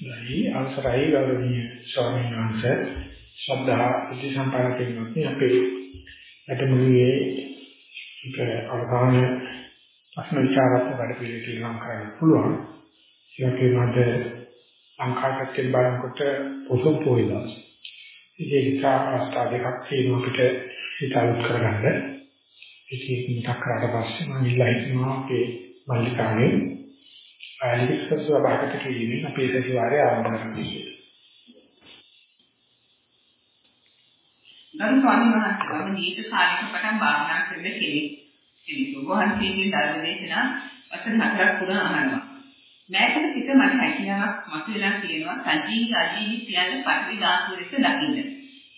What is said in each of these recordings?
ගයි අවසරයි ගෞරවනීය ස්වාමීන් වහන්සේ ශ්‍රද්ධා බුද්ධ සම්පන්න කෙනෙකුට අපේ වැඩමුළුවේ එක අවධාන ප්‍රශ්න විචාරාත්මක වැඩ පිළිවෙලක් ලං කරන්න පුළුවන්. ඒකේ මත ලංකාවට බලනකොට පොසොන් පොයිලා. ඒක අවස්ථා දෙකක් තියෙනවා අපිට හිතාලුත් කරගන්න. ඒක මතක් කරලා පස්සේ මම ඉල්ලා හිටනවා අපේ මල්ලිකාගේ ලිඛිත ස්වභාවකට කිරීමෙන් අපේ සතිವಾರය ආරම්භ කරනවා. ගරු ස්වාමීන් වහන්සේ මම දීර්ඝ කාලයක පටන් භාවනා කරන කෙනෙක්. කෙනෙක් වහන්සේගේ ධර්ම දේශනා වසර හතරක් පුරා අහනවා. මෑතක සිට මට හැකියාවක් මතුවලා තියෙනවා සජීවී අජීවී සියල්ල පරිදි ධාතු ලෙස දකින්න.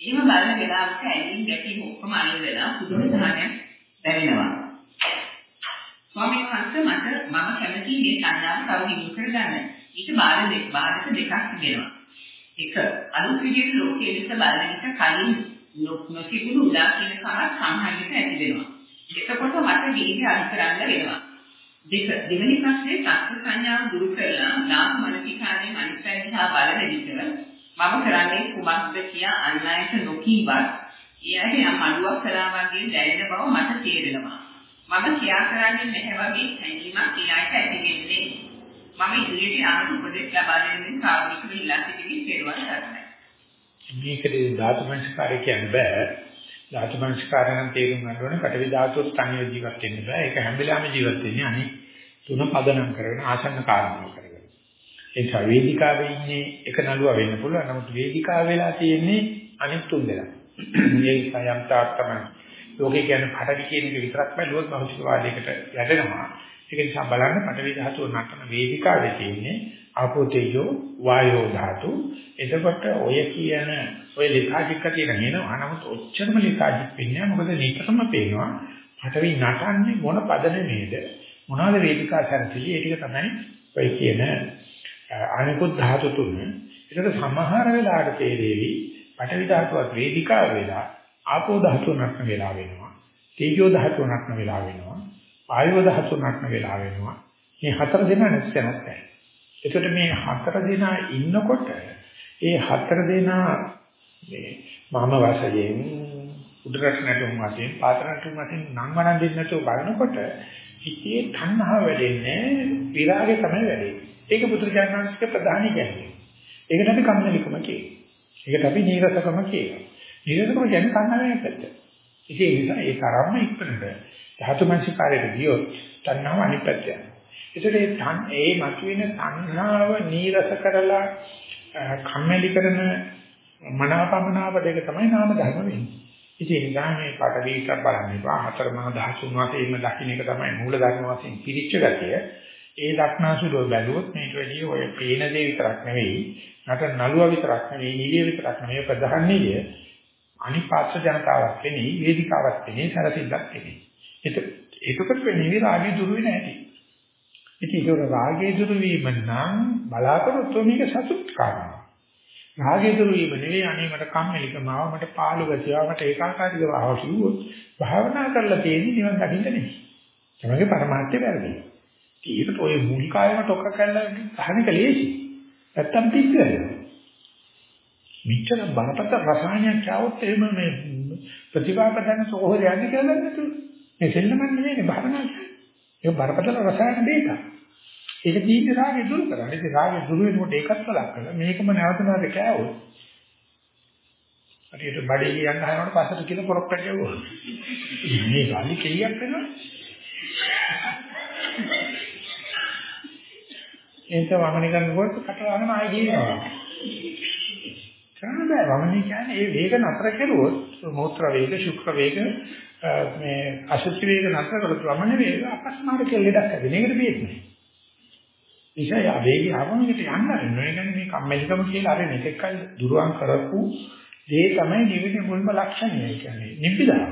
එහෙම බලන වෙලාවට ඇලින් ගැටීම ඔක්කොම අයින් වෙලා පුදුම සහනයක් දැනෙනවා. ස්වාමීන් වහන්සේ මට මම කැමති මේ සංඥාව තව දිනු කරගන්න. ඊට බාධක දෙක බාධක දෙකක් තිබෙනවා. එක අලුත් විදිහට ලෝකයේ දෙස බලන විට කලින් නොතිබුණු උදාසීන කමක් සංහාරිත ඇති වෙනවා. එතකොට මට දීර්ඝ අන්තරන්න වෙනවා. දෙක දෙවෙනි ප්‍රශ්නේ සත්‍ය සංඥාව දුරු කරලා නාම මනසිකාරයේ අනිත්‍ය දිහා බලන විට මම කරන්නේ කුමක්ද කියා අන් අයට නොකීවත් ඒ අය යම් අඩුවක් කළා වගේ දැනෙන බව මට තේරෙනවා. මම කියා කරන්නේ නැහැ වගේ හැඟීමක් ඒ අයට ඇති වෙන්නේ. මම ඉදිරියට ආන උපදෙස් ලබා දෙමින් කාර්මික ඉල්ලා සිටින පෙරවන් කරනවා. මේකේ ධාතු මනස්කාරය කියන්න බෑ. ධාතු මනස්කාරය නම් තේරුම් ගන්න ඕනේ පටවි ධාතුත් තනියම ජීවත් වෙන්න බෑ. ඒක හැම වෙලාවෙම ජීවත් වෙන්නේ අනිත් තුන පදනම් කරගෙන ආසන්න කාරණා කරගෙන. ඒ නිසා වේදිකාවේ ඉන්නේ එක නළුවා වෙන්න පුළුවන්. නමුත් වේදිකාව වෙලා තියෙන්නේ අනිත් තුන් දෙනා. මේ සයම් තාක් තමයි ලෝකේ කියන්නේ පටවි කියන එක විතරක් බැලුවොත් භෞතිකවාදයකට යටෙනවා. ඒක නිසා බලන්න පටවි ධාතුව නටන වේදිකාවේ තියෙන්නේ ආපෝ තේජෝ වායෝ ධාතු. එතකොට ඔය කියන ඔය ලේඛාචික තියෙන නේනවා. නමුත් ඔච්චරම ලේඛාචික වෙන්නේ මොකද නිතරම පේනවා පටවි නටන්නේ මොන පදනමේද මොනවාද වේදිකා සැරසිලි ඒ ටික තමයි ඔය කියන අනිකුත් ධාතු තුන. ඒකට සමහර වෙලාවට තේරෙවි පටවි ධාතුවත් වේදිකාව වෙලා ආපෝ ධාතුව නටන වෙලා වෙනවා. තේජෝ ධාතුව නටන වෙලා වෙනවා. ආයෝ ධාතුව නටන වෙලා වෙනවා. මේ හතර දෙනා නැත්නම් නැහැ. එතකොට මේ හතර දෙනා ඉන්නකොට ඒ හතර දෙනා මේ මම වශයෙන් උඩරට නැටුම් වශයෙන් පාතරටුම් වශයෙන් නම් වණන් දෙන්න නැතුව බලනකොට හිතේ තණ්හාව වැඩෙන්නේ විරාගය තමයි වැඩෙන්නේ. ඒක පුදුරජානනාංශික ප්‍රධානී කියන්නේ. ඒකට අපි කම්මැලිකම කියනවා. ඒකට අපි නීරසකම කියනවා. නිරතකම කියන්නේ තණ්හාවෙන් පැත්ත. ඉතින් ඒ නිසා ඒ තරම්ම ඉක්මනට ධාතු මනසිකාරයට ගියොත් තණ්හාව අනිත් පැත්ත යනවා. ඒතර ඒ තන් ඒ මතුවෙන තණ්හාව නීරස කරලා කම්මැලි කරන මනාපමනාප දෙක තමයි නාම ධර්ම වෙන්නේ. ඉතින් ඒ නිසා මේ පඩවීක බලන්න එපා. හතර මහා දහසුන් වශයෙන්ම දකින්න එක තමයි මූල ධර්ම වශයෙන් පිළිච්ච ගතිය. ඒ දක්නාසුලෝ බැලුවොත් මේක වැඩි ඔය පේන දේ විතරක් නෙවෙයි. නට නළුවා විතරක් නෙවෙයි, නිලිය විතරක් නෙවෙයි ප්‍රධාන නිලිය අනිපාත්‍ය ජනතාවක් වෙන්නේ වේදිකාවක් වෙන්නේ සරසිල්ලක් වෙන්නේ. ඒක ඒකකට වෙන්නේ රාගය දුරු වෙන හැටි. ඉතින් ඒක රාගය දුරු වීම නම් බලාපොරොත්තු මේක සතුට කාරණා. රාගය දුරු වීම නෙවෙයි අනේ මට කම්මැලිකම ආව මට පාළු ගතිය ආව මට ඒකාකාරීකම ආව කිව්වොත් භාවනා කරලා තියෙන්නේ නිවන් දකින්න නෙවෙයි. තමගේ પરමාර්ථය වැරදි. ඒකට ඔය මූලිකායම ටොක්ක කරලා ගහන එක ලේසි. නැත්තම් පිස්සු වෙනවා. මෙච්චර බරපතල රසායනයක් ආවොත් එහෙම මේ ප්‍රතිපාපදන සෝහර යන්නේ කියලා නේද? මේ සෙල්ලමක් නෙවෙයි භාවනා කියන්නේ. ඒක බරපතල රසායන දෙයක්. ඒක දීර්ඝ රාගය දුරු කරන්නේ. ඒ රාගය දුරු වෙනකොට ඒකත් බලක් කරලා මේකම නැවත නැවත කෑවොත් හරියට බඩේ යන්න හරනකොට පස්සට කියලා පොරොක්කට යවුවා. මේ ගාලි කෙලියක් වෙනවා. එතන වමන කරනකොට කට වහන ආයෙ ගියනවා. කරන්න බෑ. වමනේ කියන්නේ ඒ වේග නතර කෙරුවොත් මූත්‍රා වේග, ශුක්‍ර වේග මේ අසුචි වේග නතර කරලා වමනේ වේග අපස්මාර කියලා ලෙඩක් ඇති. මේකට බේන්නේ. නිසා යා වේගය ආවමකට යන්න අරින්න. ඒ කියන්නේ මේ කම්මැලිකම කියලා අර මෙතෙක්කල් දුරවන් කරපු දේ තමයි ජීවිතේ මුල්ම ලක්ෂණය. ඒ කියන්නේ නිබ්බිදාව.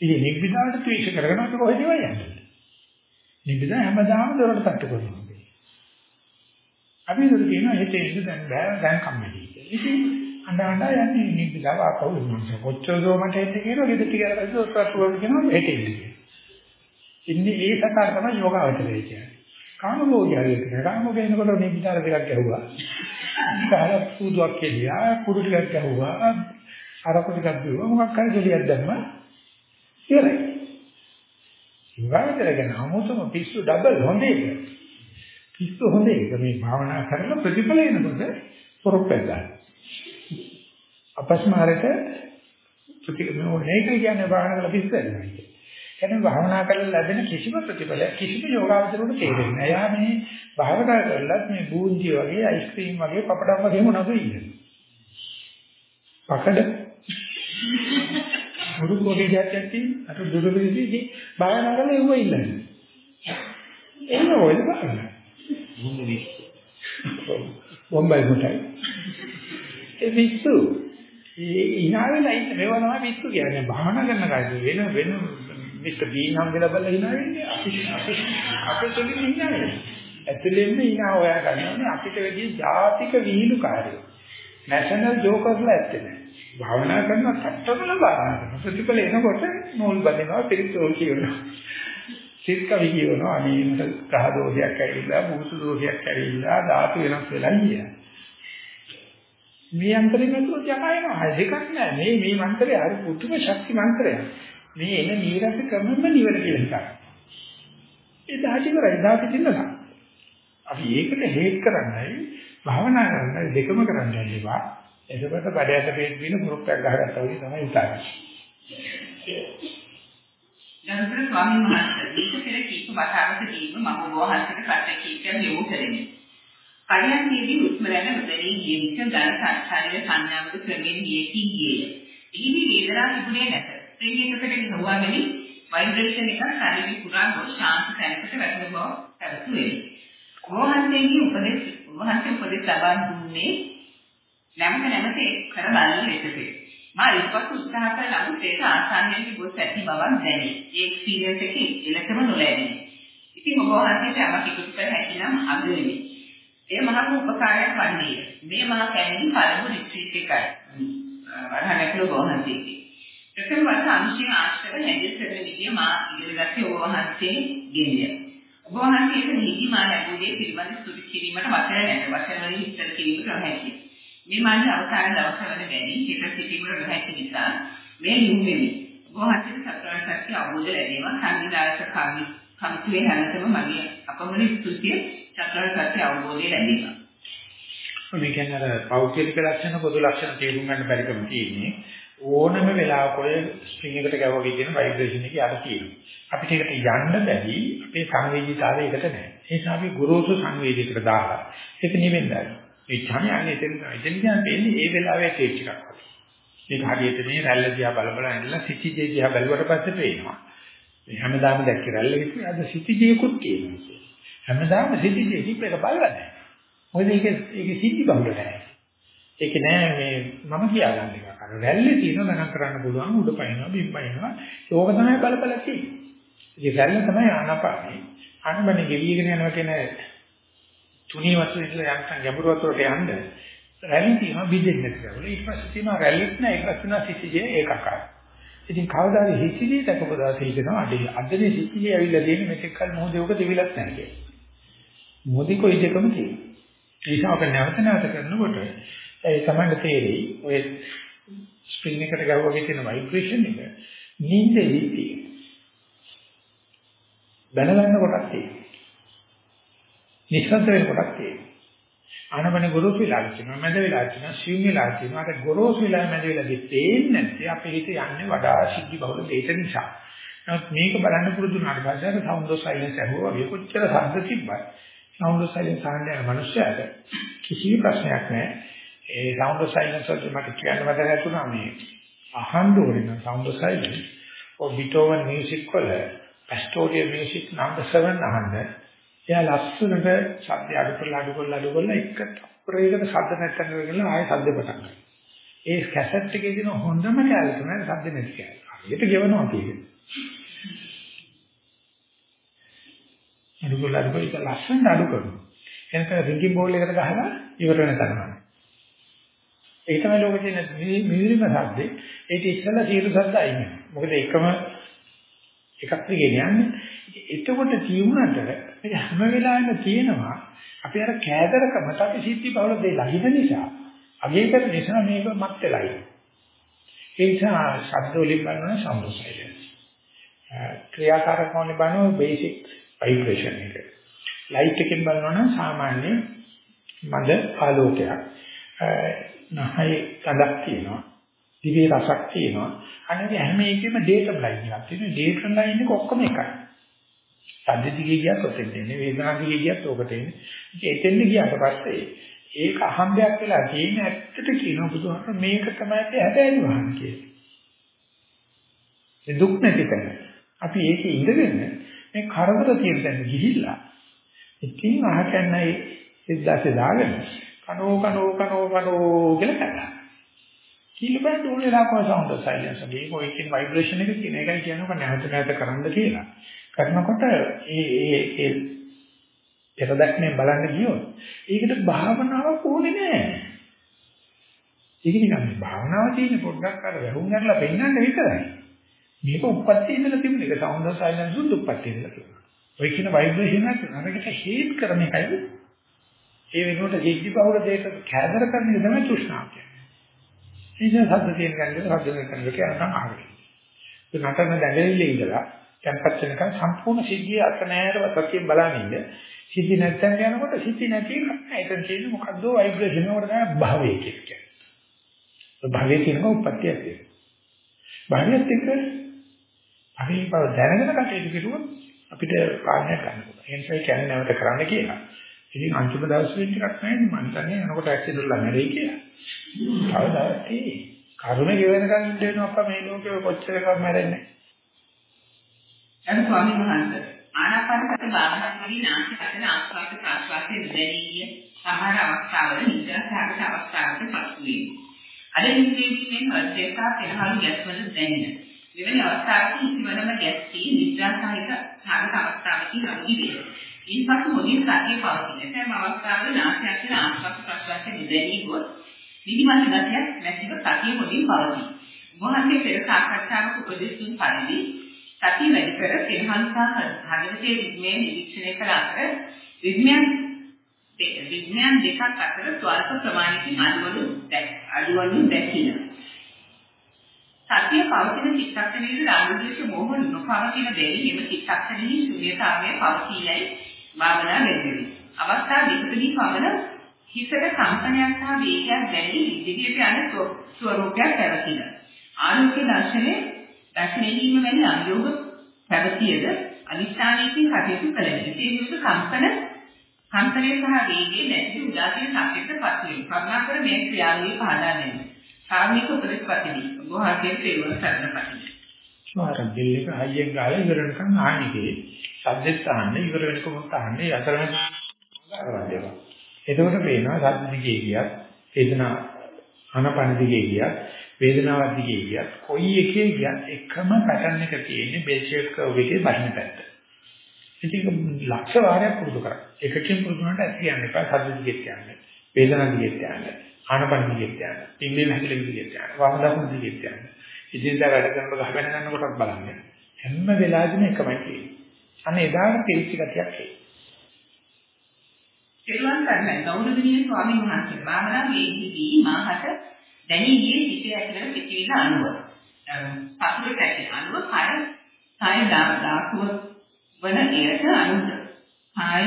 ඉතින් නිබ්බිදාවට ත්‍විෂ කරගෙන අපි කොහෙද යන්නේ? නිබ්බිදා හැමදාම දොරට තට්ටු කරනවා. අපි ඒක කියනවා හිතේ ඉඳ දැන් බෑ දැන් කම්මැලි. ඉතින් අඬ අඬ යන්නේ නිබ්බිදාව ආපහු එනවා. කොච්චර දෝ මට එන්න කියනවා ගෙදර ටික කරලා ඔස්සත් වල කියනවා හෙට එන්න කියලා. ඉන්නේ ඒ සතර තමයි යෝගාවචරය කියන්නේ. කාමභෝගය හරියට නෑ. කාමභෝගය එනකොට මේ විතර දෙකක් ගැහුවා. කාලා පුදුවක් කෙලියා, කුඩු ටිකක් ගැහුවා. අරක ටිකක් දුවා. මොකක් හරි දෙයක් දැම්ම. ඉවරයි. ඉවරදර ගැන 아무තම පිස්සු ඩබල් හොඳේ. පිස්සු හොඳේ. මේ භාවනා කරලා ප්‍රතිඵල එනකොට පොරොප්පෙන් ගන්න. අපස්මාරයට නේක කියන්නේ භාවනා කරලා පිස්සු වෙනවා. එනම් භාවනා කරලා ලැබෙන කිසිම ප්‍රතිඵල කිසිම යෝගාවචරයට තේරෙන්නේ නැහැ. එයා මේ භාවනා කරලත් මේ බූන්දිය වගේ අයිස්ක්‍රීම් වගේ පපඩම් වගේ මොනවද ඉන්නේ. පකඩ මුරු කොටි ගැටයක් තියෙන අර දුර විදිහේ භාවනා කරලා එව්ව ඉන්නේ. එන්න ඔයද භාවනා. බොම්බයි මුටයි. ඒ විශ්ු ඉනාවෙලා ඉන්න මේවා තමයි විශ්ු කියන්නේ. භාවනා කරන කයි වෙන වෙන මිස්ටර් බීන් හම්බෙලා බලලා hina වෙන්නේ අපි අපි අපේ තුලින් hina වෙන්නේ. ඇතුළෙන්ම hina හොයා ගන්නනේ අපිට වැඩි ජාතික විහිළු කාර්යය. නැෂනල් ජෝකර්ස්ලා ඇත්තේ නැහැ. භාවනා කරන තත්ත්වවල භාවනා කරන ප්‍රතිඵල එනකොට නෝල් බඳිනවා පිළිතෝල් කියනවා. සිත් කවි කියනවා අනේ මට ග්‍රහ දෝෂයක් ඇවිල්ලා භූත දෝෂයක් ඇවිල්ලා ධාතු වෙනස් වෙලා ගියා. මේ අන්තරේ නැතුව යකයනවා දෙකක් නෑ මේ මේ මන්ත්‍රය හරි පුදුම ශක්ති මන්ත්‍රයක්. මේ එන නීරස ක්‍රමම නිවන කියලා හිතනවා. ඒ දහටි කරයි දහටි තින්නලා. අපි ඒකට හේත් කරන්නයි භාවනා කරන්නයි දෙකම කරන්න යන්නේවා. එතකොට බඩයට පේන දින පුරුක්කක් ගහගත්තා වගේ තමයි උතාරන්නේ. ගරුතර ස්වාමීන් වහන්සේ දීක පෙර කීප වතාවකදීම මම ඔබ වහන්සේට ප්‍රශ්න කීපයක් යොමු කළෙමි. පරියන්කේදී හුස්ම රැල්ල නොදැනී ගිය විට ධන සංස්කාරයේ සංඥාවක ක්‍රමයෙන් ගියකින් ගියේ. එහිදී වේදනාව තිබුණේ නැත. ස්ත්‍රී එකකට ගහුවාගෙන ভাইබ්‍රේෂන් එකක් ශරීරය පුරා ගොස් ශාන්ත තැනකට වැටෙන බව පැවතුනේ. වහන්සේගේ උපදෙස් වහන්සේ උපදෙස් ලබා දුන්නේ නැමත නැමත කර බලන ලෙසයි. මා ඉස්පස් උත්සාහ කළ නමුත් ඒක ආසන්නයේ ගොස් ඇති බවක් දැනේ. ඒ එක්ස්පීරියන්ස් එකේ ඉලක්කම නොලැබෙන්නේ. ඉතින් ඔබ වහන්සේට යමක් එකතු කර හැකි නම් අගවෙමි. ඒ මහත් උපකාරයක් වන්නේ. මේ මහා කැණින් පළමු රිට්‍රීට් එකයි. වරහන් ඇතුළු වහන්සේගේ. ප්‍රථම වර්ෂ අනුශීල ආශ්‍රව හැදිස් කරන විදිය මා ඉගෙනගත්තේ ඔබ වහන්සේ ගෙනිය. ඔබ වහන්සේට නිදි මා ලැබුවේ පිළිබඳ සුදු කිරීමට වචන නැත. වචන වලින් විස්තර කිරීමට නොහැකි. මේ මාගේ අවසාන දවසවල බැරි හිත සිටීමට නොහැකි නිසා මේ යුම්ෙමි. ඔබ වහන්සේට සතරාන් සත්‍ය අවබෝධ ලැබීම සංවිධායක කර්මී කමිටුවේ හැමතෙම මගේ අපමණ ස්තුතිය සතරාන් සත්‍ය අවබෝධය ලැබීම. මේ කියන්නේ අර පෞද්ගලික ලක්ෂණ පොදු ලක්ෂණ තේරුම් ගන්න බැරිකම තියෙන්නේ. ඕනම වෙලාවක ඔය ස්ට්‍රින්ග් එකට ගැවුවා කියන ভাইබ්‍රේෂන් එකේ අර තියෙනවා. අපිට ඒකට යන්න බැරි අපේ සංවේදීතාවය ඒකට නැහැ. ඒ නිසා අපි ගුරුසු සංවේදීකට දාලා ඒක නිවෙන්නයි. මේ ඡායන්නේ එතන එතන කියන්නේ ඒ වෙලාවේ ටේච් එකක් වගේ. මේක හරියට මේ රැල්ල දිහා බල බල ඉඳලා සිටිජේ දිහා බැලුවට පස්සේ පේනවා. මේ හැමදාම දැක්ක රැල්ල විතර අද සිටිජේකුත් කියනවා. හැමදාම සිටිජේ දීපේක බලලා නැහැ. මොකද ඒක ඒක සිද්ධි බහුල නැහැ. ඒක නෑ මේ මම කියාගන්න එක. අර රැල්ලේ තියෙන ගණන් කරන්න පුළුවන් උඩ පයින්නවා බිම් පයින්නවා. ඒක තමයි බලපල තියෙන්නේ. ඒ රැල්ල තමයි ආනපානේ. ආනපනේ ගෙවිගෙන යනවා කියන තුනී වස්තු ඉඳලා යන්තම් ගැඹුරු වතුරට යන්න රැලි තියෙනවා බින්දෙන්නේ නැහැ. ඊට පස්සේ තියෙනවා රැලිත් නෑ ඒක තියෙනවා සිසිජේ ඒකකයි. ඉතින් කවදාද හිසිජේ දක්වපදා තේිනවා අඩේ අදනේ සිසිජේ ඇවිල්ලා තියෙන්නේ මෙතෙක් කල මොහොතේ ඔක දෙවිලක් නැහැ කියන්නේ. මොදි කොයි දෙකම තියෙනවා. ඒ නිසා ඔක නැවත නැවත කරනකොට ඒ තමයි තේරෙයි ඔය ස්ප්‍රින්ග් එකට ගහුවාගේ තියෙන ভাইබ්‍රේෂන් එක නිින්දෙදි තියෙනවා. දැනගන්න කොටක් තියෙනවා. නිස්සද්ද වෙන කොටක් තියෙනවා. ආනමන ගොරෝසු වෙලා තියෙනවා මැද වෙලා තියෙනවා සිව් වෙලා තියෙනවා අර ගොරෝසු වෙලා මැද වෙලා දෙන්නේ නැත්නම් අපේ හිත යන්නේ වඩා සිද්ධි බහුල දෙයක නිසා. නමුත් මේක බලන්න පුරුදු වුණාට පස්සේ අර සවුන්ඩ් ඔෆ් සයිලන්ස් ඇහුවා වගේ කොච්චර ශබ්ද තිබ්බත් සවුන්ඩ් ඔෆ් සයිලන්ස් අහන්න යන මනුස්සයාට කිසි ප්‍රශ්නයක් නැහැ. ඒ සවුන්ඩ් ඔෆ් සයිලන්ස් වලට මට කියන්න වැදගත් වුණා මේ අහන්න ඕනේ නම් සවුන්ඩ් ඔෆ් සයිලන්ස් ඔය බීතෝවන් මියුසික් වල පැස්ටෝරියල් මියුසික් නම්බර් 7 අහන්න. එයා ලස්සනට ශබ්ද අඩු කරලා අඩු කරලා අඩු කරලා එක තප්පරයකට ශබ්ද නැත්තන් කරගෙන ආයෙ ශබ්ද පටන් ගන්නවා. ඒ කැසට් එකේ තියෙන හොඳම කැලේ තමයි ශබ්ද නැති කැලේ. හරියට ගෙවනවා කියන්නේ. අඩු කරලා අඩු කරලා ලස්සනට අඩු කරනවා. එනකන් රින්ගින් බෝල් එකට ගහලා ඉවර වෙන තරමයි. ඒක තමයි ලෝකේ තියෙන මිහිරිම ශබ්දේ. ඒක ඉස්සෙල්ලා සියලු ශබ්ද අයින් වෙනවා. මොකද එකම එකක් දිගේ යන්නේ. එතකොට කියුණාට ඒක හැම වෙලාවෙම තියෙනවා අපි අර කෑදරකමට අපි සිද්ධි බහුල දෙය ලහින නිසා අගේ කර නිසා මේක මත් වෙලා ඉන්නේ. ඒ නිසා ශබ්ද වලින් බලන සම්බු සයිලන්ස්. ක්‍රියාකාරකමනේ බලන බේසික් ভাইබ්‍රේෂන් එක. ලයිට් එකෙන් බලනවා නම් සාමාන්‍ය මඳ ආලෝකයක්. නහයි කඩක් තියෙනවා. දිවේ රසක් තියෙනවා. අනේ හැම එකෙම ඩේටම් ලයින් එකක් තියෙනවා. ඩේටම් ලයින් එක ඔක්කොම එකයි. සද්ද දිගේ ගියත් ඔතෙන් එන්නේ වේදනා දිගේ ගියත් ඔකට එන්නේ. ඉතින් එතෙන්ද ගියාට පස්සේ ඒක අහම්බයක් වෙලා තියෙන ඇත්තට කියන බුදුහාම මේක තමයි හැබැයි වහන් කියන්නේ. ඒ දුක් නැති කරන. අපි ඒකේ ඉඳගෙන මේ කරදර තියෙන තැන ගිහිල්ලා ඉතින් අහකන්නයි සිද්දාසේ දාගෙන කනෝ කනෝ කනෝ කනෝ කියලා කරා. කිලිබන් ඕනේ ලාකෝ සවුන්ඩ් සයිලන්ස් එකේ කොයිකින් ভাইබ්‍රේෂන් එක තියෙන එකයි කියනකොට නැවත නැවත කරන්න කියලා. කරනකොට ඒ ඒ ඒ පෙරදක්නේ බලන්න ගියොත් ඒකට භාවනාවක් ඕනේ නෑ. ඒක නිකන් භාවනාව තියෙන පොඩ්ඩක් අර වැහුම් කරලා පෙන්නන්න විතරයි. මේක උප්පත්ති ඉඳලා තිබුණ එක සවුන්ඩ් ඔෆ් සයිලන්ස් උත් උප්පත්ති ඉඳලා තිබුණා. ඔය කියන ভাইබ්‍රේෂන් එක නරකට හේට් කරන එකයි. ඒ වෙනුවට ජීවි බහුල දෙයක කැදර කරන එක තමයි තෘෂ්ණාව කියන්නේ. ඉතින් සද්ද තියෙන ගන්නේ සද්ද වෙන කෙනෙක් යනකම් අහගෙන. ඒ නටන දැඟලිල්ල ඉඳලා tempat වෙනකම් සම්පූර්ණ සිද්ධිය අත නෑරව සතියෙන් බලනින්න. සිද්ධි නැත්තම් යනකොට සිද්ධි නැති එතන තියෙන මොකද්ද ভাইබ්‍රේෂන් වල තමයි භාවය කියන්නේ. භාවයේ තියෙන උප්පත්තිය කියන්නේ. භාවයත් එක්ක අපි බව දැනගෙන කටයුතු කරුවොත් අපිට පාලනය කරන්න පුළුවන්. ඒ නිසා කියන්නේ නැවත කරන්න කියලා. ඉතින් අන්තිම දවසේ ටිකක් නැහැ මම දන්නේ යනකොට ඇක්සිඩන්ට්ලා නැරෙයි කියලා. කවදාවත් ඒ කර්ම ගෙවෙනකන් ඉන්න වෙනවා අප්පා මේ ලෝකේ කොච්චර කම් මැරෙන්නේ. අර ස්වාමීන් වහන්සේ ආනාපානසති භාවනාවේදී නාසික අතර ආස්වාද ප්‍රාස්වාදයේ දැනීය සමහර අවස්ථාවල නිදාසාරක අවස්ථාවකට පසු වේ. අද නිදීමෙන් හෘදේකා පෙරහළු ගැස්වල දැනෙන. මෙවැනි අවස්ථාවක ඉතිවනම ගැස්සී නිදාසාහිත සාගත අවස්ථාවකින් අනුගි වේ. ඉන්පසු මොදින් සතිය පවතින. සෑම අවස්ථාවල නාසය අතර ආස්වාද ප්‍රාස්වාදයේ දැනී ගොස් නිදිමත ගතියක් නැතිව සතිය මොදින් පවතී. මොහොතේ පෙර සාකච්ඡාවක උපදෙස් දුන් පරිදි සතිය වැඩි කර පෙරහන්සා හදවතේ රිද්මේ නිරීක්ෂණය කළ අතර රිද්මයන් විඥාන දෙකක් අතර ස්වල්ප ප්‍රමාණයකින් අඩුවනු අඩුවනු දැකින. සතිය පවතින චිත්තක්ෂණයේ රාගදේශ මොහ නොපවතින දෙයි එම චිත්තක්ෂණයේ ශූන්‍යතාවය පවතියයි භාවනා වෙන්නේ. අවස්ථා දෙකකදී පවන හිතට කම්පනයක් සහ වේගයක් දැනී ඉදිරියට යන ස්වરૂපයක් පැවතින. ආලෝක දර්ශනයේ දැක්නීම වැනි අභියෝග පැවතියද අනිස්ථානයකින් කටයුතු කළ හැකි. ඒ විදිහට කම්පන කම්පනය සහ වේගයේ නැති උදාසීන සත්‍යයට පත් වේ. කරුණාකර මේ ක්‍රියාවලිය පහදා දෙන්න. කාර්මික උපදෙස්පතිනි. ගෝහාගේ සේවන සරණපතිනි. මාර බිල් එක හයියෙන් ගාලා ඉවර වෙනකන් ආනිකේ සද්දෙත් අහන්න ඉවර වෙනකම් අහන්නේ අතරම කරවන්නවා. එතකොට පේනවා සද්ද දිගේ ගියත් වේදනා අනපන දිගේ ගියත් වේදනාවක් දිගේ ගියත් කොයි එකේ ගියත් එකම පැටර්න් එක තියෙන්නේ බෙල් ෂේප් කර්ව් එකේ බහින පැත්ත. ඉතින් ලක්ෂ වාරයක් පුරුදු කරා. එකකින් පුරුදු වුණාට ඇස් කියන්න එපා සද්ද දිගේ යන්න. වේදනාව දිගේ යන්න. ආනපන දිගේ යන්න. පිම්බේ හැකිලි දිගේ යන්න. වම් දකුණු දිගේ යන්න. ඉතින් දැන් වැඩ කරනකොට ගහගෙන යනකොටත් බලන්න. හැම වෙලාවෙම එකමයි තියෙන්නේ. අනේ එදාට පිළිච්ච ගතියක් එයි. සිරුවන් කරන්නේ ගෞරවනීය ස්වාමීන් වහන්සේ භාවනා වේදිකී මාහට දැනී ගියේ සිටේ ඇතුළත පිටිවිල අනුව. පතුලට ඇති අනුව කය කය දාකුව වන එයට අනුද. කය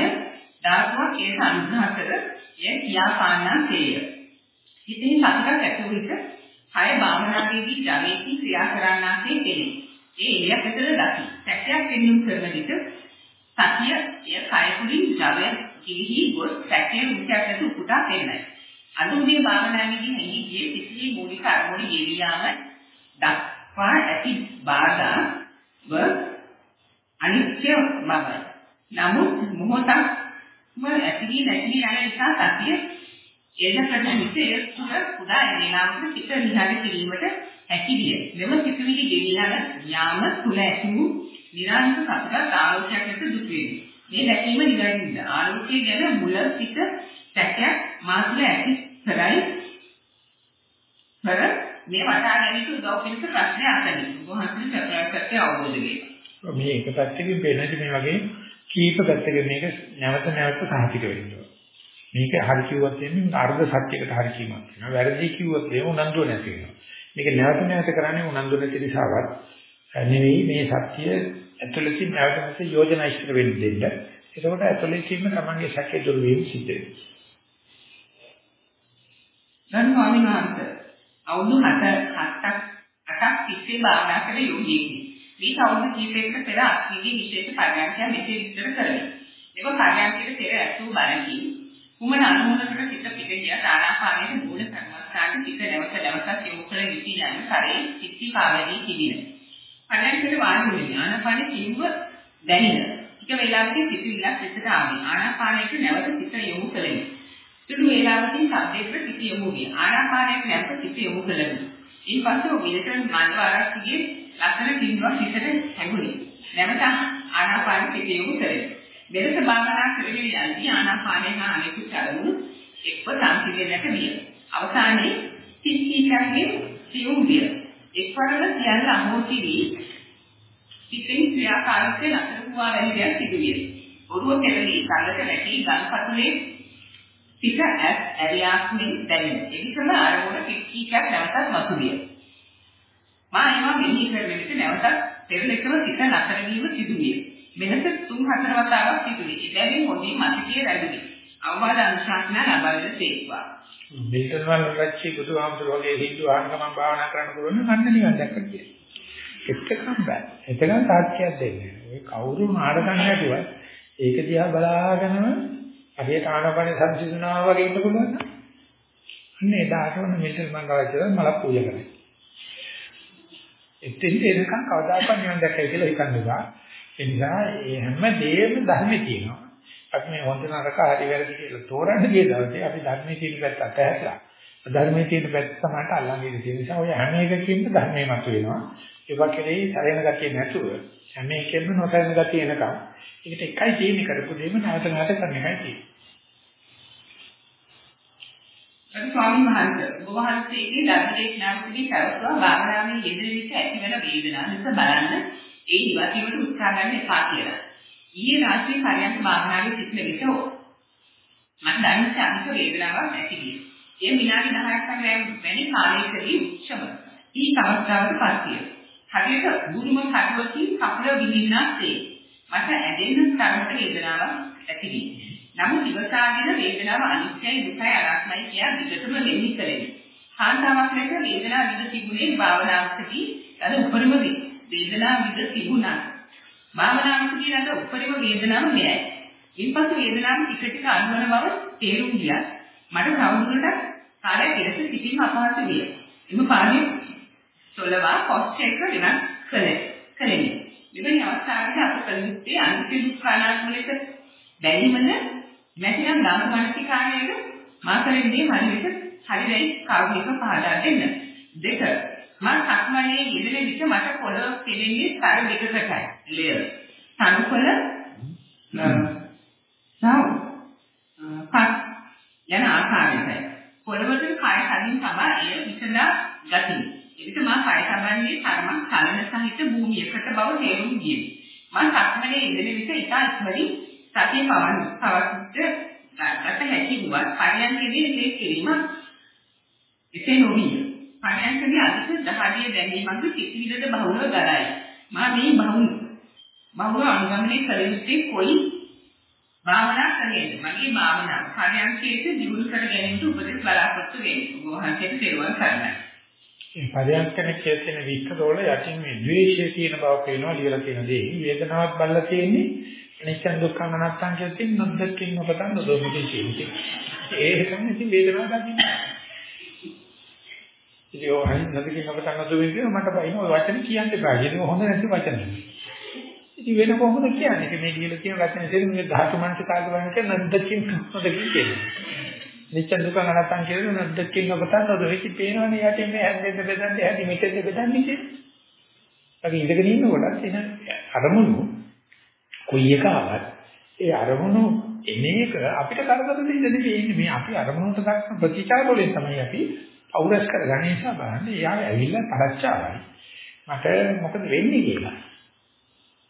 දාකුව එයට අනුගතකර එය කියාපාන්නාසේය. ඉතින් සතුටක් ඇති වූ විට කය භාවනාවේදී ජවයේදී ක්‍රියා කරන්නාසේ කෙරේ. ඒ එළියක් ඇතුළත දකි. සැකයක් පෙන්වුම් කරන විට සතිය එය කය තුලින් ජවය කිලිහි ගොස් සැකයේ මුඛයක් ඇතු උපුටා පෙන්නයි. අද උදේ භාවනාවේදී මෙහි ගියේ කිසි මූලික අරමුණ යෙවියාම දක්වා ඇති බාධා ව අනිත්‍ය බවයි. නමුත් මොහොතක්ම ඇති නැති යන නිසා සතිය එදකට විශේෂ තුර පුදා එනවාට සිත නිහඬ කිරීමට හැකි විය. මෙම සිතුවිලි ගෙවිලාන යාම තුල ඇති වූ නිරන්තර සතුටක් ආලෝකයක් ලෙස දුක් වේ. මේ දැකීම නිවැරදිද? ආලෝකය ගැන මුල සිට සැකයක් මා තුළ ඇති කරයි. කර මේ වටා ගැනීම උදව් පිණිස ප්‍රශ්නය අතනින්. කොහොමද සත්‍යයක් අවබෝධ වෙන්නේ? මේ එක පැත්තකින් පේනද මේ වගේ කීප පැත්තක මේක නැවත නැවත සාහිතික වෙනවා. මේක හරි කිව්වොත් එන්නේ අර්ධ සත්‍යයකට හරි කීමක් වෙනවා. වැරදි කිව්වොත් ඒ උනන්දුව නැති වෙනවා. මේක නැවත නැවත කරන්නේ උනන්දුව නැති නිසාවත් නෙවෙයි මේ සත්‍ය ඇතුළතින් නැවත නැවත යෝජනා ඉදිරි වෙන්න දෙන්න. එතකොට ඇතුළතින්ම තමන්ගේ සැකේ දුරු වීම සිද්ධ වෙනවා. දැන් ස්වාමීන් වහන්සේ අවුරුදු 7 7ක් 8ක් තිස්සේ භාවනා කළ යෝගීෙක්. මේ අවුරුදු කිහිපයකට පෙර අත්විඳි විශේෂ පරිණාමයක් මෙසේ විස්තර කරමි. ඒක පරිණාමයකට පෙර ඇසූ බලකින් කුමන අනුමතකට සිත පිට ගිය ආනාපානයේ මූල කර්මස්ථාන සිත නැවත නැවතත් යොමු කළ යුතු යන කරේ සිත්ති කාවැදී තිබින. පරිණාමයකට වාඩි වෙන ආනාපානයේ කිව්ව දැනෙන. ටික වේලාවකින් සිතිවිල්ලක් සිතට ආවේ. ආනාපානයට නැවත සිත යොමු කළේ. සුළු වේලාවකින් ශබ්දයකට සිත යොමු විය. ආනාපානයට නැවත සිත යොමු කළේ. ඊපස්සේ ඔබිලට මන්වාරස්තිගේ ලස්සන කිඳුවක් හිතට හැඟුණේ. නැවත ආනාපාන සිත යොමු කළේ. මෙලෙස භාවනා කරගෙන යද්දී ආනාපානය හා අනෙකුත් අරමුණු එක්ව සංසිඳනට විය. අවසානයේ සිත් කීකරගේ සියුම් විය. එක්වරම සියල්ල අමෝටි වී සිතින් ක්‍රියාකාරීත්වය නතර වූවා වැනි දෙයක් සිදුවිය. ඔරුව කෙරෙහි ගඟට වැටි ගල්පතුලේ සිත ඇස් ඇරියාක්මින් දැනෙන. එවිටම අරමුණ කික්කීකක් නැවතත් මතුවිය. මා ඒවා මෙහි කරන විට නැවතත් පෙරලෙකම සිත නතර වීම සිදුවිය. මෙලෙස තුන් හතර වතාවක් සිදුවේ. එබැවින් හොඳින් මතකයේ රැඳුනි. අවවාද අනුශාසනා ලබා දෙන තේක්වා. මිල්ටන් වල රැච්චි බුදුහාමුදුරුවෝ වගේ හින්දු ආගම භාවනා කරන්න පුළුවන් නම් අන්න නිවන් දැක්ක කියලා. එක්කම බෑ. එතකන් සාක්ෂියක් දෙන්නේ. ඔය කවුරු මාර්ගම් නැතුව ඒක දිහා බලාගෙනම හරියට ආනපන සංසිඳනවා වගේ ඉන්න පුළුවන් නම් අන්න එදාටම මෙතන මම ගාවට මල පූජා කරයි. එතෙන් එනකන් කවදාකවත් නිවන් දැක්කයි කියලා හිතන්න එපා. ඒ නිසා ඒ හැම දෙයක්ම ධර්මයේ තියෙනවා. අපි මේ හොඳ නරක හරි වැරදි කියලා තෝරන්න ගිය දවසේ අපි ධර්මයේ තියෙන පැත්ත අතහැරලා ධර්මයේ තියෙන පැත්ත තමයි අල්ලන් ඉන්නේ. ඒ නිසා ඔය හැම එකකින්ම ධර්මයේ මත වෙනවා. ඒවා කෙරෙහි සැරෙන ගතිය නැතුව හැම එකෙන්ම නොසැරෙන ගතිය එනකම් ඒකට එකයි තියෙන්නේ කරපු දෙයම නැවත නැවත කරන එකයි තියෙන්නේ. අද ස්වාමීන් වහන්සේ ඔබ වහන්සේගේ ධර්මදේශනාවකදී පැවසුවා භාවනාවේ යෙදෙන විට ඇතිවන වේදනාව නිසා බලන්න ඒ ඉවසීමට උත්සාහ ගන්න එපා කියලා. ඊයේ රාත්‍රියේ පරයන්ක භාවනාවේ සිටින විට මට දැනෙච්ච අනික වේදනාවක් ඇති විය. ඒ විනාඩි 10ක් වගේ වැනි කාලයකදී උච්චම ඊ අවස්ථාවට පත්විය. හරියට බුදුම කටුවකින් කකුල විඳින්නාසේ මට ඇදෙන්න තරමට වේදනාවක් ඇති විය. නමුත් ඉවසාගෙන වේදනාව අනිත්‍යයි දුකයි අනාත්මයි කියා විකටම මෙහි කළේ. කාන්තාවක් ලෙස වේදනාව විඳ තිබුණේ භාවනාවකදී අද උපරිම වේදනාව විඳ තිබුණා. භාවනාවකදී අද උපරිම වේදනාව මෙයයි. ඉන්පසු වේදනාව ටික ටික අනුවන බව තේරුම් ගියා. මට තවදුරටත් කාලයක් ඉරස සිටීම අපහසු විය. එම පාඩේ සොලවා කොස්ට් එක වෙනස් කළේ. කළේ. මෙවැනි අවස්ථාවක අප කළ යුත්තේ අනිත්‍ය දුක්ඛ අනාත්ම ලෙස බැලීමද නැතිනම් ධම්ම මානසිකාරයේද මා කරන්නේ හරියට හරියයි කරුණික පහදා දෙන්න. දෙක මා සක්මනේ යෙදෙන විට මට පොළොව පෙනෙන්නේ තර දෙකකටයි. ලෙයර්. තනුකොළ සාව පස් යන ආකාරයටයි. පොළොවට කය කලින් තමයි එය විසඳා ගතියි. එවිට මා කය සම්බන්ධයේ කර්මක් කලන සහිත භූමියකට බව තේරුම් ගියේ. මා සක්මනේ යෙදෙන විට ඉතා ඉක්මනින් සතිය පවන්න පවත්ට ගත හැකි වුවත් පරියන්කේදී විශේෂ කිරීම එසේ නොවිය. පරියන්කේදී අධික දහඩිය දැනීමක් සිතිවිලද බහුලව ගලයි. මා මේ බහුල බහුල අනුගමනය කළ යුත්තේ කොයි භාවනා කරේද? මගේ භාවනාව පරියන්කේදී දියුණු කර ගැනීමට උපදෙස් බලාපොරොත්තු වෙන්නේ. ඔබ වහන්සේට තේරුම් ගන්නයි. මේ පරියන්කන කියන විස්තරවල යටින් මේ ද්වේෂය තියෙන බව පේනවා ලියලා තියෙන දේ. වේදනාවක් බලලා තියෙන්නේ අනිච්ච දුක්ඛ අනාත්තං කියතින් නොදකින් නොපතන් නොදොමිති කියන්නේ. ඒ තමයි ඉතින් වේදනාව දකින්නේ. ඉතින් ඔය නැතිකින් ඔබ සංගතු වෙන්නේ මට බයින ඔය වචන කියන්න බෑ. ඒක හොඳ නැති වචන. ඉතින් වෙන කොහොමද කියන්නේ? මේ කියලා කියන වචන දෙන්නේ මේ ධාතු මනස කාර්ය වන්නේ නැද්දකින් හොඳ කියන්නේ. නිච්ච දුක නැත්තම් කියන නැද්දකින් ඔබ තනද වෙච්ච පේනවනේ යටින් මේ හැදෙන්න බෙදන්නේ හැදි මෙතෙන් බෙදන්නේ කියන්නේ. අපි ඉඳගෙන ඉන්නකොටත් එන අරමුණු කොයි එක ආවත් ඒ අරමුණු එන එක අපිට කරදර දෙන්නේ නෙවෙයි. මේ අපි අරමුණට දක්වන ප්‍රතිචාර වලින් තමයි අපි අවුරස් කරගන්න නිසා බලන්න එයා ඇවිල්ලා පරච්චාවයි මට මොකද වෙන්නේ කියලා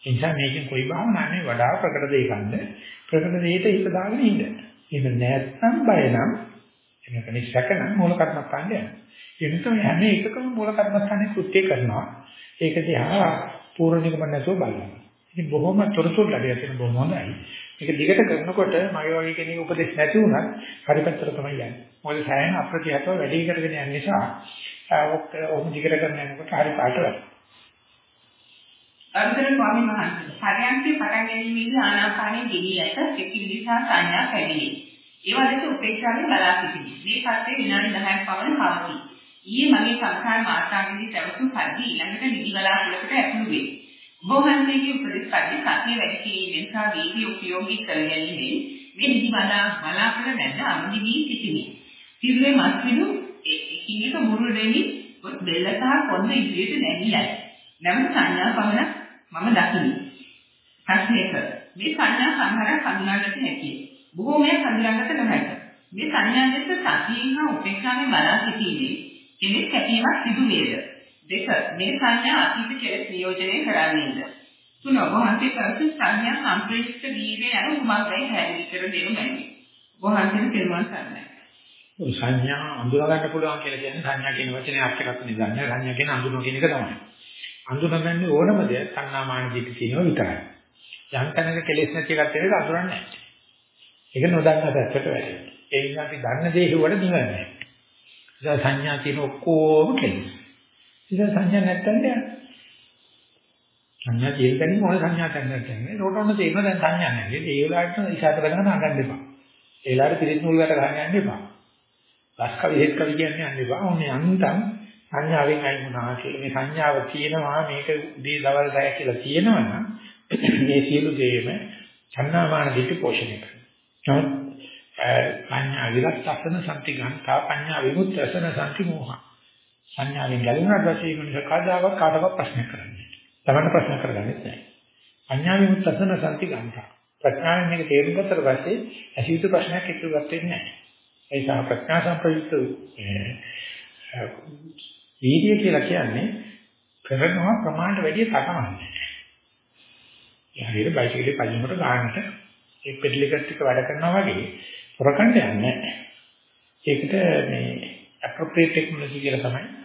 ඒ නිසා මේකෙන් කොයි භාවනාවේ වඩා ප්‍රකට දෙයකන්ද ප්‍රකට දෙයට හිත දාගෙන ඉන්න. එහෙම නැත්නම් බය නම් එනක නිසකන මූල කර්මස්ථානය යනවා. ඒ නිසා හැම එකකම මූල කර්මස්ථානේ කෘත්‍ය කරනවා. ඒක දිහා පූර්ණ නිගමන නැතුව බලනවා. ඉතින් බොහොම තොරතුරු ලැබෙන තියෙන බොහොම හොඳයි. මේක දිගට කරනකොට මගේ වගේ කෙනෙක් උපදෙස් නැති වුණත් හරි පැත්තට තමයි යන්නේ. මොකද සෑහෙන අප්‍රතිහතව වැඩි කරගෙන යන නිසා ඔක් දිගට කරන යනකොට හරි පාට වෙනවා. අන්තර ස්වාමීන් වහන්සේ පරයන්කේ පටන් ගැනීමේදී ආනාපානෙ ගෙවි ඇත සිතිවිලි සහ සංඥා පැමිණේ. ඒවා දෙක උපේක්ෂාවෙන් බලා සිටිනි. මේ පස්සේ විනාඩි 10ක් පමණ පවතී. ඊයේ මගේ සංස්කාර මාත්‍රාවේදී පැවතුණු පරිදි ඊළඟට නිදි බලාපොරොත්තුට ඇතුළු වේ. බෝහන්සේගේ උපදෙස් පරිදි සතිය වැඩි කිරීමෙන් සහ වීර්ය උපයෝගී කර ගැනීමෙන් මේ නිදි බලා බලාපොර නැද්ද අනුදි වී සිටිනි. සිරුරේ මස් පිඩු එකින් එක මුරුල් වෙමින් බෙල්ල සහ කොන්ද ඉදිරියට නැගියයි. නැවත සංඥා පමණ මම දකිමි. ප්‍රශ්නයක මේ සංඥා සංහාරයක් හඳුනාගත හැකියි. බොහෝමයක් හඳුනාගත නොහැක. මේ සංඥා දෙක සතියෙන් හා උපේක්ෂාවෙන් බලා සිටීමේ කෙනෙක් හැකියාවක් සිදු වේද? දෙක මේ සංඥා අතීත කෙලෙස් නියෝජනය කරන්නේද? තුන වහන්සේ කරසු සංඥා සම්ප්‍රේෂිත වීර්ය යන උමග්ගයි හැදිරි කර දෙනු මැනවි. වහන්සේ පිරුවන් සරණයි. සංඥා අඳුර ගන්න පුළුවන් කියලා කියන්නේ සංඥා කියන වචනේ අර්ථකථන නිදන්නේ සංඥා කියන අඳුන කියන එක තමයි. අඳුනගන්නේ ඕනම දෙයක් සංනාමාන දිට කියනවා විතරයි. යම් තැනක කෙලෙස් නැති එකක් තියෙනක අඳුරන්නේ නැහැ. ඒක නොදන්න පැත්තට වැටෙනවා. ඒ නිසා අපි දන්න දේ හුවට දිනන්නේ. ඉතින් සංඥා තියෙන ඔක්කොම කෙලෙස්. ඉතින් සංඥා නැත්තම් නෑ. සංඥා තියෙන තැනින් ඕන සංඥා ගන්නට නැහැ. රෝටොන්න තියෙන දැන් සංඥා නැහැ. ඒ වෙලාවට ඉෂාත කරගෙන නගන්න එපා. ඒ වෙලාවට පිළිත් මුල් වට ගන්න යන්න එපා. ලස්කවි හෙත් කවි කියන්නේ යන්න එපා. ඕනේ අන්තම් සංඥාවෙන් අයින් වුණා කියලා මේ සංඥාව තියෙනවා මේක උදේ දවල් රැය කියලා තියෙනවනම් මේ සියලු දේම සන්නාමාන දිට්ඨි පෝෂණය කරනවා. පඤ්ඤා විරක්තසන සම්ති ගන්තා පඤ්ඤා විමුක්තසන සම්ති මෝහ. සංඥාවෙන් ගැලවෙනට පස්සේ මොනස කාදාවක් කාටවත් ප්‍රශ්න කරන්නේ. තමන්න ප්‍රශ්න කරගන්නේ නැහැ. පඤ්ඤා විමුක්තසන සම්ති ගන්තා. ප්‍රඥාවෙන් මේක තේරුම් ගත්තට පස්සේ ඇසිත ප්‍රශ්නයක් ඉතුරුවත් වෙන්නේ නැහැ. ඒ නිසා ප්‍රඥා සම්ප්‍රයුක්ත වීර්ය කියලා කියන්නේ කරනවා ප්‍රමාණයට වැඩිය තකමන්නේ. ඒ හරියට බයිසිකලේ පයින්නට ගන්නට ඒ පෙඩල් එක ටික වැඩ කරනවා වගේ හොරකන්ට යන්නේ ඒකට මේ appropriate technology කියලා තමයි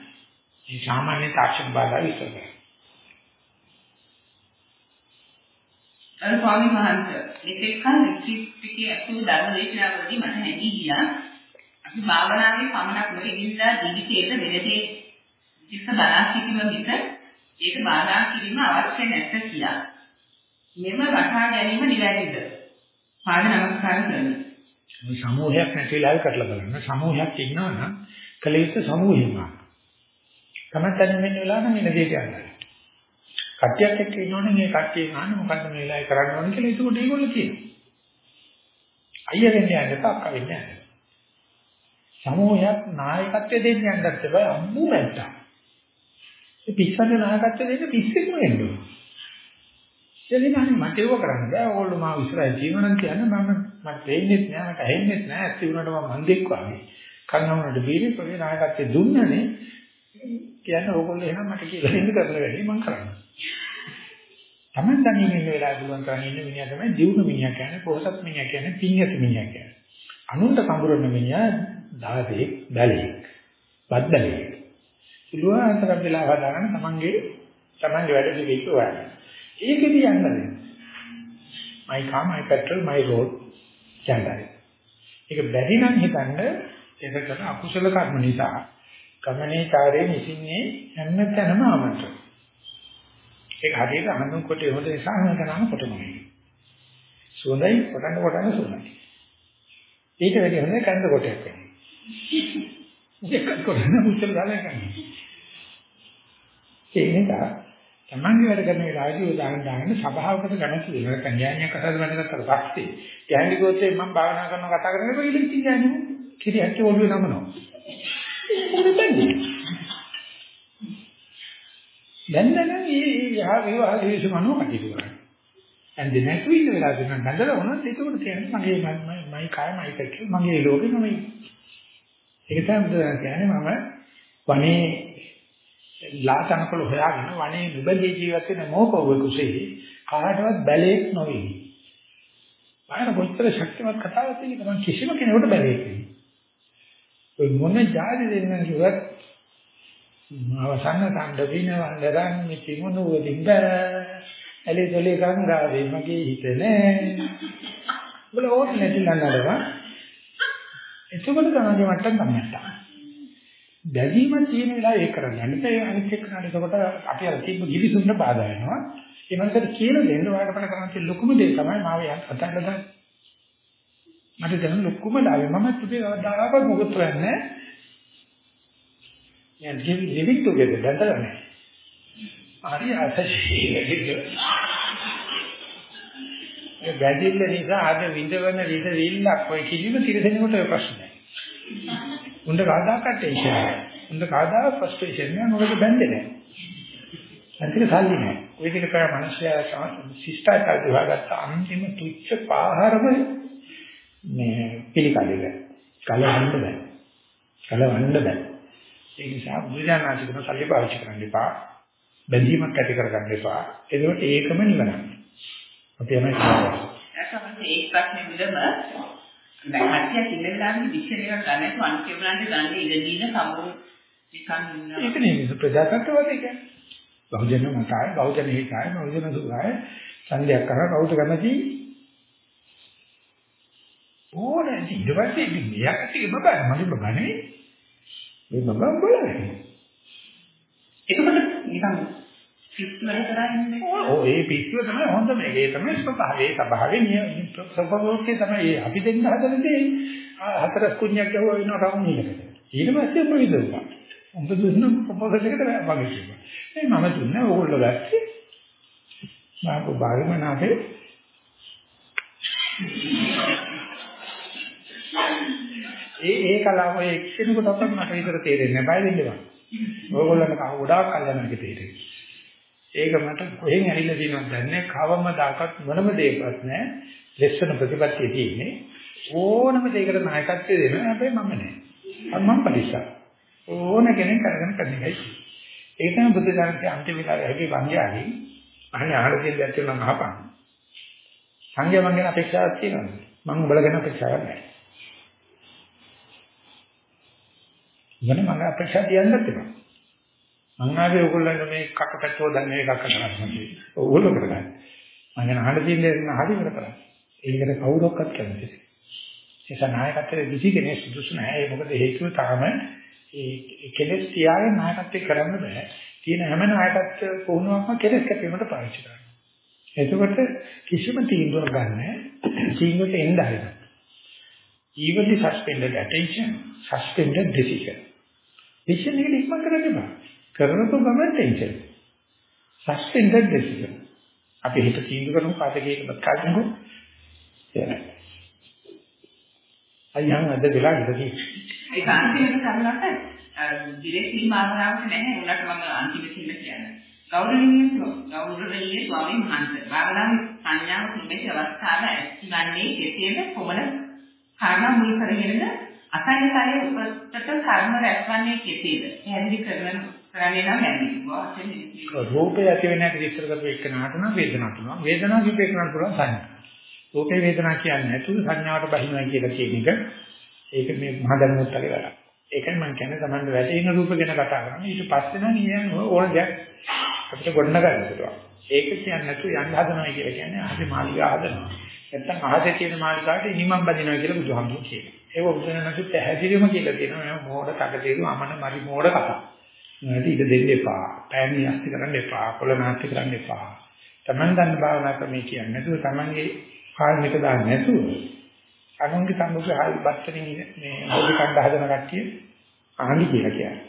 මේ සාමාන්‍ය තාක්ෂණ බාධා විස්තර කරන්නේ. අර ස්වාමීන් වහන්සේ මෙතෙක් කල රිට්‍රීට් එකේ ඇතුළු ධර්ම දේශනාවලදී මට හැඟී ගියා අපි භාවනාවේ පමණක් නෙවෙයි ඉඳලා ජීවිතයේ දෙලේ චිත්ත බලා සිටීම මිස ඒක බාධා කිරීම අවශ්‍ය නැත කියලා. මෙම වටහා ගැනීම නිවැරදිද? පාද නමස්කාර කරනවා. මේ සමූහයක් නැති වෙලාවෙ කරලා බලන්න. සමූහයක් ඉන්නවා නම් කලෙස්ස සමූහෙම. තමයි තනියෙන් වෙන වෙලාව නම් එන දේ කියන්නේ. කට්ටියක් එක්ක ඉන්නවනේ මේ කට්ටිය ගන්න මොකද්ද මේ වෙලාවේ කරන්න ඕනේ කියලා ඒකට ඒගොල්ලෝ කියනවා. අයිය වෙන්නේ නැහැ අක්කා වෙන්නේ නැහැ. සමූහයක් නායකත්වය දෙන්න යන්නත් එපා අම්මු මැට්ටා. ඒ පිස්සන්ගේ නායකත්වය දෙන්න පිස්සෙක්ම වෙන්න ඕනේ. එළිනානේ මට ඒව කරන්න බෑ. ඕගොල්ලෝ මාව ඉස්සරහ ජීවනන් කියන්නේ මම මට දෙන්නේ නැහැ මට ඇහෙන්නේ නැහැ. ඇත්ත උනට මම මන්දෙක් වගේ. කන්නවුනට බීරේ පොඩි නායකත්වය දුන්නනේ. කියන්නේ ඕගොල්ලෝ එහෙනම් මට කියලා දෙන්න කරලා වැඩි මම කරන්නේ. Taman දන්නේ ඉන්න වෙලාව පුළුවන් තරම් ඉන්න මිනිහා තමයි දියුණු මිනිහා කියන්නේ. පොහසත් මිනිහා කියන්නේ පිංගත මිනිහා කියන්නේ. අනුන්ට කඹරන මිනිහා දාසේ බැලේ. බද්දලේ. පුළුවන් තරම් වෙලා හදාගන්න තමන්ගේ තමන්ගේ වැඩ පිළිවෙල හොයන්න. ඒකෙදි යන්න දෙන්න. my car my petrol my road යන්නයි. ඒක බැරි නම් හිතන්න ඒක කරන අකුසල කර්ම නිසා ගමනේ කාර්යයේ නිසින්නේ හැම තැනම ආමන්ත්‍රණ. ඒක හරියට අහන්න කොට හොඳ නිසා අහන්න කරන කොටමයි. සුවඳයි කොටන්න කොටන්න සුවඳයි. ඊට වැඩි හොඳ කන්ද කොටයක් වෙනවා. ඒක කරන මුචල් දාලා කරන්නේ. ඒ නිසා තමන්ගේ වැඩ කරන වෙලාවදී උදාහරණ දාගෙන සභාවකට ගණන් කියන නැත්නම් ඥානයක් කතාද වෙනකට පස්සේ ඥානි ගෝත්‍රේ මම භාවනා කරනවා කතා කරනකොට ඉලින් කියන්නේ කිරියක් ඔළුවේ නමනවා. මොකද බන්නේ? දැන් නම් මේ යහ විවාහ විශ්මනෝ කටයුතු කරන්නේ. ඇන්ද නැතු ඉන්න වෙලාව දෙන්න නැදලා වුණත් ඒක උඩ කියන්නේ මගේ මයි කය මයි පැක්ක මගේ ලෝකෙ නෙමෙයි. ඒක තමයි කියන්නේ මම වනේ ලාතනකල හොයාගෙන වනේ නුබදී ජීවත් වෙන මොකෝ කුසේ කාටවත් බැලේක් නොවේ. බාහිර කොච්චර ශක්තිමත් කතාවක් තියෙනවද මම කිසිම කෙනෙකුට බැලේක් නෙවෙයි. ඔය මොන જાති දෙන්න කිව්වත් අවසන්න කණ්ඩ දින වන්දරන් මිතිමුණු වලින් බෑ. ඇලි දොලේ ගංගාවේ මගේ හිත නෑ. බල ඕක නැතිලන්නලව. එතකොට තමයි මට්ටම් ගන්නට. බැඳීමක් තියෙන වෙලාව ඒක කරන්න. අනිත් අනිත් එක්කනට එතකොට අපි අර තිබ්බ ගිවිසුම්න බාධා වෙනවා. ඒ මනසට කියලා දෙන්න ඔයාලට පණ කරන්න තියෙන ලොකුම දේ තමයි මාව යන් අතන්න දාන්න. මට දැන් ලොකුම ලාභය මම තුපේ දායකව මොකද වෙන්නේ? යන් living together දැන්තර නෑ. හරි අසශීලීද. ඒ බැඳිල්ල නිසා අද විඳවන විඳ විල්ලක් ඔය කිලිම තිරසෙනෙකුට ඔය ප්‍රශ්නේ. උන්ට කාදාකට ටෙන්ෂන් නැහැ. උන්ට කාදා ෆ්‍රස්ට්‍රේෂන් නෑ මොකද බැඳෙන්නේ නැහැ. අන්තිම සල්ලි නැහැ. ওই විදිහට කර මිනිස්සයා ශිෂ්ටාචාර දිවාගත්ත අන්තිම තුච්ච පාහරම මේ පිළිකඩේක. කලවන්න බෑ. කලවන්න බෑ. ඒ නිසා බුදුජානනාංශිකම සල්ලි පාවිච්චි කරන්න එපා. බැඳීමක් ඇති කරගන්න එපා. එතකොට ඒකම නිවනයි. අපි යනවා කියන්නේ. ඒ ප්‍රශ්නේ මුලම වෙලාවේ විශ්ල එකක් ගන්න තු අන්තිමට ගන්න ඉඳ දීන සමුරු නිකන් ඉන්නවා. ඒක නෙමෙයි ප්‍රජාතන්ත්‍රවාදී කියන්නේ. බහුජන මතය, බහුජන හිතය, බහුජන සුඛය සංදයක් කරා කවුද කැමති? ඕනේ ඊට පස්සේ මෙයක් ඇති බබා මගේ බබා නෙවෙයි. මේ බබා බලන්නේ. එතකොට නිකන් පිස්සු වැඩ කරන්නේ. ඔව් ඒ පිස්සුව තමයි හොඳම එක. ඒ තමයි ස්වභාවය. ඒ ස්වභාවයෙන් ස්වභාවෝක්ේ තමයි අපි දෙන්න හදන දේ. හතර කුණ්‍යක් ගහුවා වෙනවා රවුමීකට. ඊට පස්සේ මොකද වෙන්නේ? උඹ දුන්න ප්‍රොපෝසල් එකට වගේ කිව්වා. ඒ මම දුන්නේ ඕගොල්ලෝ ගත්තේ. මාකෝ බාගෙම නාගේ ඒ ඒ කලාව ඒ එක්කෙනෙකුට අපිට මට විතර තේරෙන්නේ නැහැ බය වෙන්න බෑ. ඕගොල්ලන්ට කව ගොඩාක් කල්යනා එක තේරෙන්නේ. ඒක මට කොහෙන් ඇවිල්ලා තියෙනවද දන්නේ කවම දාකත් මොනම දෙයක්වත් නැහැ. ලෙස්සන ප්‍රතිපත්තිය තියෙන්නේ ඕනම දෙයකට නායකත්වය දෙනවා හැබැයි මම නෑ. මම පරිස්සම්. ඕන කෙනෙක් කරගෙන කරන එකයි. ඒක තමයි බුද්ධ ධර්මයේ අන්තිම විලාරය හැකි වංගයාගේ අහන්නේ අහලා තියෙන දේ ඇත්තට නම් අහපන්. සංඝයා මං ගැන අපේක්ෂාවක් තියෙනවද? මං උඹලා ගැන අපේක්ෂාවක් නැහැ. ඉගෙන මම අපේක්ෂා තියන්නත් එපා. මං ආවේ ඕගොල්ලන්ට මේ කකපැත්තෝ දන්නේ එකක් කරන්නේ. ඕගොල්ලෝ කරගන්න. මම ගැන අහන්න තියෙන දේ හරි කර කරා. ඒකට කවුරක්වත් කැමති නැහැ. ඒ සනායකත්වයේ කිසි කෙනෙක් සුදුසු නැහැ. ඒ මොකද හේතුව තාම ඒ කෙලෙස් තියාගෙන නායකත්වය කරන්න බෑ. තියෙන හැම නායකත්ව පුහුණුවක්ම කෙලෙස් කැපීමට පාවිච්චි කරනවා. එතකොට කිසිම තීන්දුවක් ගන්න තීන්දුවට එන්න හරිනවා. evenly suspended attention, suspended decision. Decision එක ඉක්මන් කරන්න බෑ. කරනකො ගමන් ටෙන්ෂන්. suspended decision. අපි හිත තීන්දුව කරමු කාටකේකවත් කාටනකො. එනවා. අයියන් අද වෙලා ඉඳී. ඒක අන්තිමට කරනකොට දිලේ සීමාවකට නැහැ උනට මම අන්තිම සීම කියන්නේ. ගෞරවනීය ගෞරවනීය ස්වාමීන් වහන්සේ භාවනාවේ සංඥාව නිමෙච්ච අවස්ථාව ඇතිවන්නේ කෙසේද කොමන කාරණා මුල් කරගෙනද අසංයතයේ උපතට කර්ම රැස්වන්නේ කෙසේද? පැහැදිලි කරන කරන්නේ නම් ඇති. රූපය ඇති වෙන හැටි විස්තර කරපු එක නාටන වේදනාවක් තුනවා. වේදනාව කිව්ව එක නට පුළුවන් සංඥා. රූපේ වේදනා කියන්නේ නැතුව සංඥාවට බහිනවා කියලා කියන එක ඒක මේ මහදරමුත්තලේ වැඩක්. ඒකයි මම කියන්නේ Taman වැටෙන රූප ගැන කතා කරන්නේ. ඊට පස්සේ නම් ඊයන් ඕන දෙයක් අපිට ගොඩනගන්න පුළුවන්. ඒක කියන්නේ නැතුව යන්න හදනවා කියලා කියන්නේ ආදි මාලිගා හදනවා. නැත්තම් අහසේ තියෙන මාලිගාවට ඉනිමම් බදිනවා කියලා බුදුහාමුදුරුවෝ කියනවා. ඒක බුදුරජාණන්සේ පැහැදිලිවම කියලා තියෙනවා මේ මෝඩ කටදේරු අමන මරි මෝඩ කතා. නැති ඉඳ දෙන්න එපා. පෑන් නිස්ති කරන්න එපා. කොළ නාස්ති කරන්න එපා. Taman දන්න භාවනා ක්‍රමයේ කියන්නේ නැතුව Tamanගේ කාර්මික දාන්න නැතුව අනුන්ගේ සම්මුඛ හල් බත්තරින් මේ මොදි කණ්ඩ හදන කට්ටිය ආණ්ඩි කියලා කියන්නේ.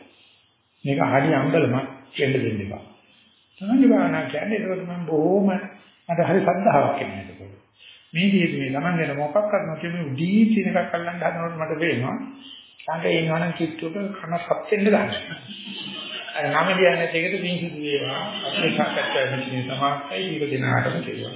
මේක හරි අම්බලමක් වෙන්න දෙන්න එපා. තමයි භාවනා කියන්නේ ඒක තමයි බොහොම මට හරි සද්ධාාවක් එන්නේ ඒකකොට. මේ විදිහට මේ ළමන් ගැන මොකක් කරනවා කියන්නේ උඩී තියෙන එකක් අල්ලන්න හදනකොට මට පේනවා. සංගේ ඉන්නවනම් කිට්ටුවක කන සප් වෙන්න ගන්න. අර නම කියන්නේ ඒකට පිංසුදු වේවා. අපේ සාකච්ඡාවේ මේ සමාප්තයි ඊට දිනාටම කියනවා.